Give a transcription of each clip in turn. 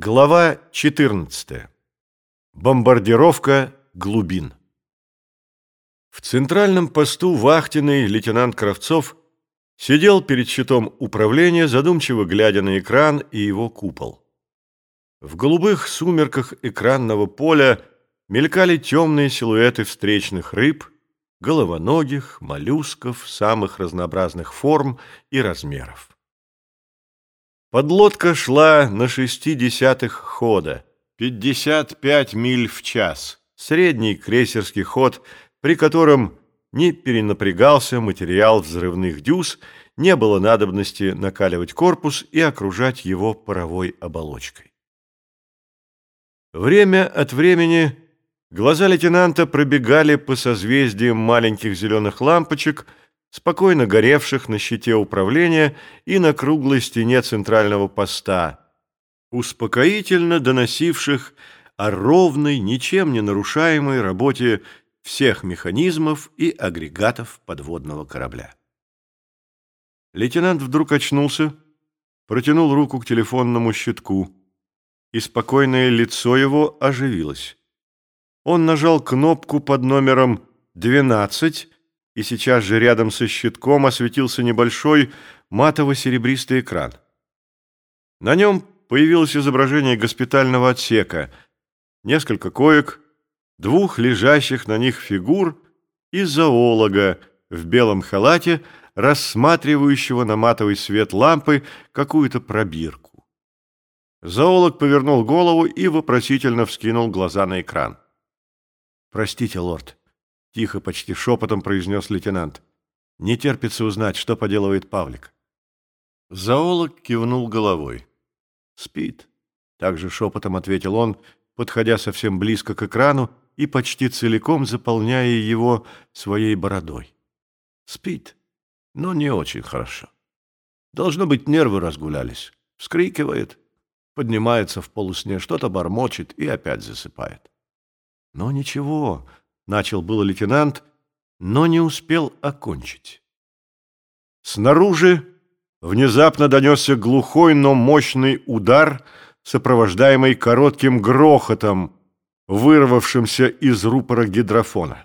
Глава 14. Бомбардировка глубин. В центральном посту вахтенный лейтенант Кравцов сидел перед щитом управления, задумчиво глядя на экран и его купол. В голубых сумерках экранного поля мелькали темные силуэты встречных рыб, головоногих, моллюсков самых разнообразных форм и размеров. Подлодка шла на шести десятых хода, 55 миль в час, средний крейсерский ход, при котором не перенапрягался материал взрывных дюз, не было надобности накаливать корпус и окружать его паровой оболочкой. Время от времени глаза лейтенанта пробегали по созвездиям маленьких зеленых лампочек – спокойно горевших на щите управления и на круглой стене центрального поста, успокоительно доносивших о ровной, ничем не нарушаемой работе всех механизмов и агрегатов подводного корабля. Лейтенант вдруг очнулся, протянул руку к телефонному щитку, и спокойное лицо его оживилось. Он нажал кнопку под номером 12 и сейчас же рядом со щитком осветился небольшой матово-серебристый экран. На нем появилось изображение госпитального отсека, несколько коек, двух лежащих на них фигур и зоолога в белом халате, рассматривающего на матовый свет лампы какую-то пробирку. Зоолог повернул голову и вопросительно вскинул глаза на экран. «Простите, лорд, — тихо, почти шепотом произнес лейтенант. «Не терпится узнать, что поделывает Павлик». Зоолог кивнул головой. «Спит», — также шепотом ответил он, подходя совсем близко к экрану и почти целиком заполняя его своей бородой. «Спит, но не очень хорошо. Должно быть, нервы разгулялись. Вскрикивает, поднимается в полусне, что-то бормочет и опять засыпает. Но ничего, Начал было лейтенант, но не успел окончить. Снаружи внезапно донесся глухой, но мощный удар, сопровождаемый коротким грохотом, вырвавшимся из рупора гидрофона.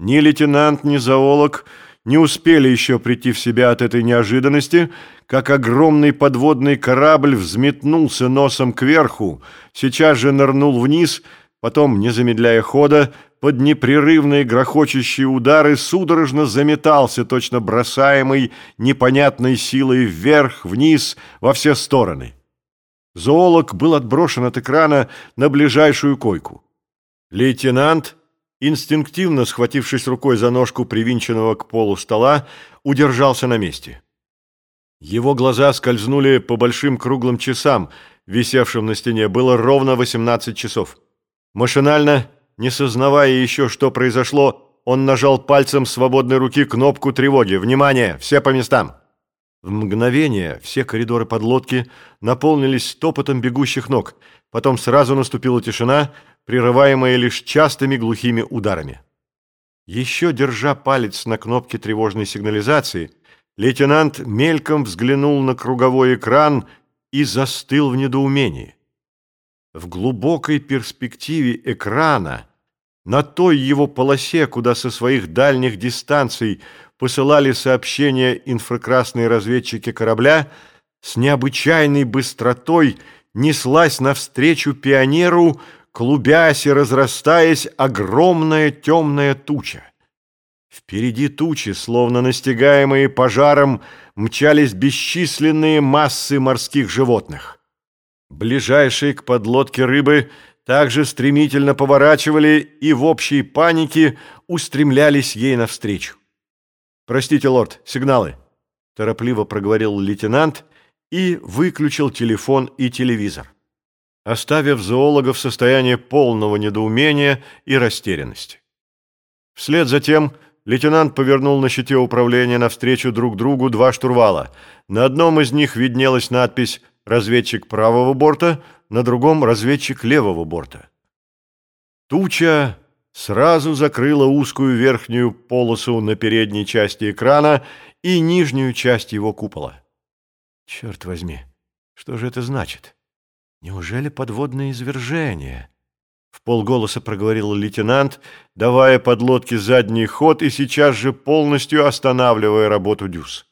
Ни лейтенант, ни зоолог не успели еще прийти в себя от этой неожиданности, как огромный подводный корабль взметнулся носом кверху, сейчас же нырнул вниз, потом, не замедляя хода, под непрерывные грохочущие удары судорожно заметался, точно бросаемый непонятной силой вверх, вниз, во все стороны. Зоолог был отброшен от экрана на ближайшую койку. Лейтенант, инстинктивно схватившись рукой за ножку привинченного к полу стола, удержался на месте. Его глаза скользнули по большим круглым часам, висевшим на стене. Было ровно 18 часов. Машинально не сознавая еще, что произошло, он нажал пальцем свободной руки кнопку тревоги. «Внимание! Все по местам!» В мгновение все коридоры подлодки наполнились топотом бегущих ног. Потом сразу наступила тишина, прерываемая лишь частыми глухими ударами. Еще держа палец на кнопке тревожной сигнализации, лейтенант мельком взглянул на круговой экран и застыл в недоумении. В глубокой перспективе экрана на той его полосе, куда со своих дальних дистанций посылали сообщения инфракрасные разведчики корабля, с необычайной быстротой неслась навстречу пионеру, клубясь и разрастаясь, огромная темная туча. Впереди тучи, словно настигаемые пожаром, мчались бесчисленные массы морских животных. Ближайшие к подлодке рыбы – также стремительно поворачивали и в общей панике устремлялись ей навстречу. «Простите, лорд, сигналы», – торопливо проговорил лейтенант и выключил телефон и телевизор, оставив зоолога в состоянии полного недоумения и растерянности. Вслед за тем лейтенант повернул на щите управления навстречу друг другу два штурвала. На одном из них виднелась надпись «Разведчик правого борта», на другом разведчик левого борта. Туча сразу закрыла узкую верхнюю полосу на передней части экрана и нижнюю часть его купола. Черт возьми, что же это значит? Неужели подводное извержение? В полголоса проговорил лейтенант, давая подлодке задний ход и сейчас же полностью останавливая работу дюз.